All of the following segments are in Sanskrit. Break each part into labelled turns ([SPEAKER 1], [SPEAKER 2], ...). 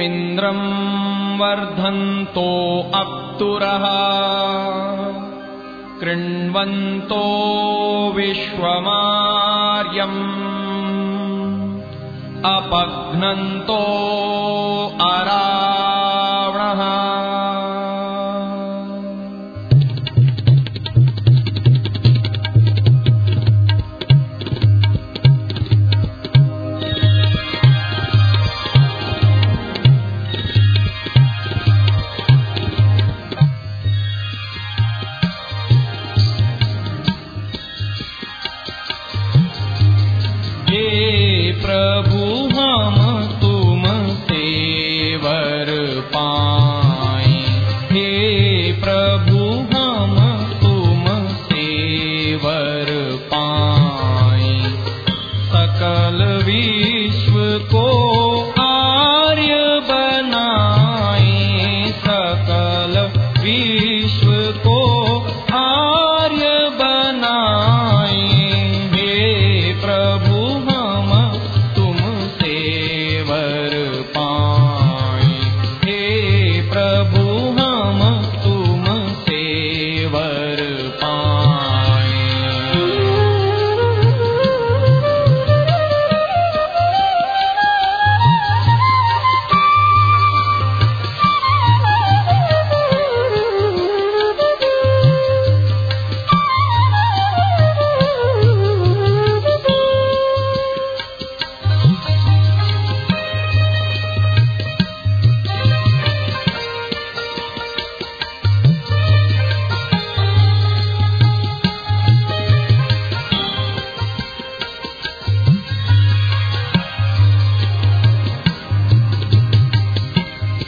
[SPEAKER 1] न्द्रम् वर्धन्तो अप्तुरः। कृण्वन्तो विश्वमार्यम्। अपघ्नन्तो प्रभु मम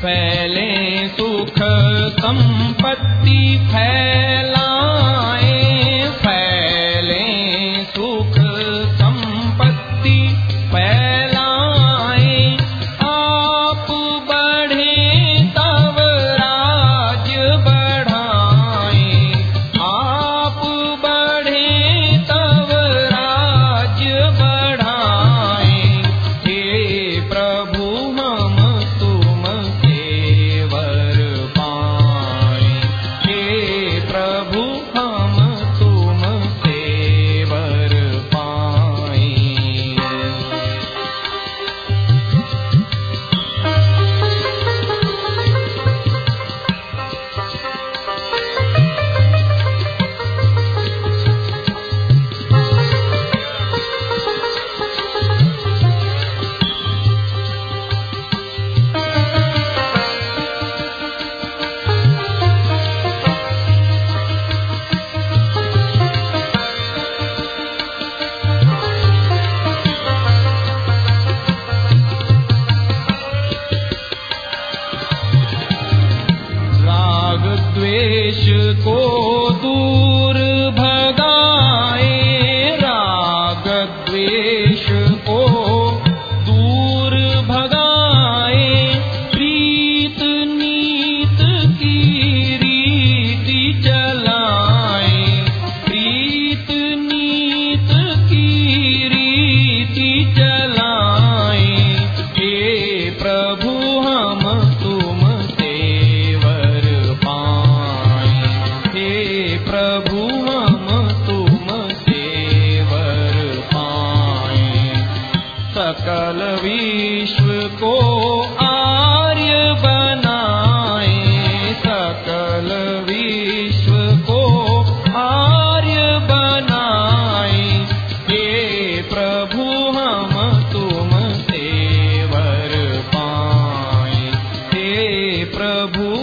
[SPEAKER 1] फैले सुख संपत्ति फैला। द्वेष को दूर भगा रागद्वेष को सकल विश्व को आर्य बनाए। सकल विश्व को आर्य बनाए। बना प्रभु हम तुम देवर पाए। हे प्रभु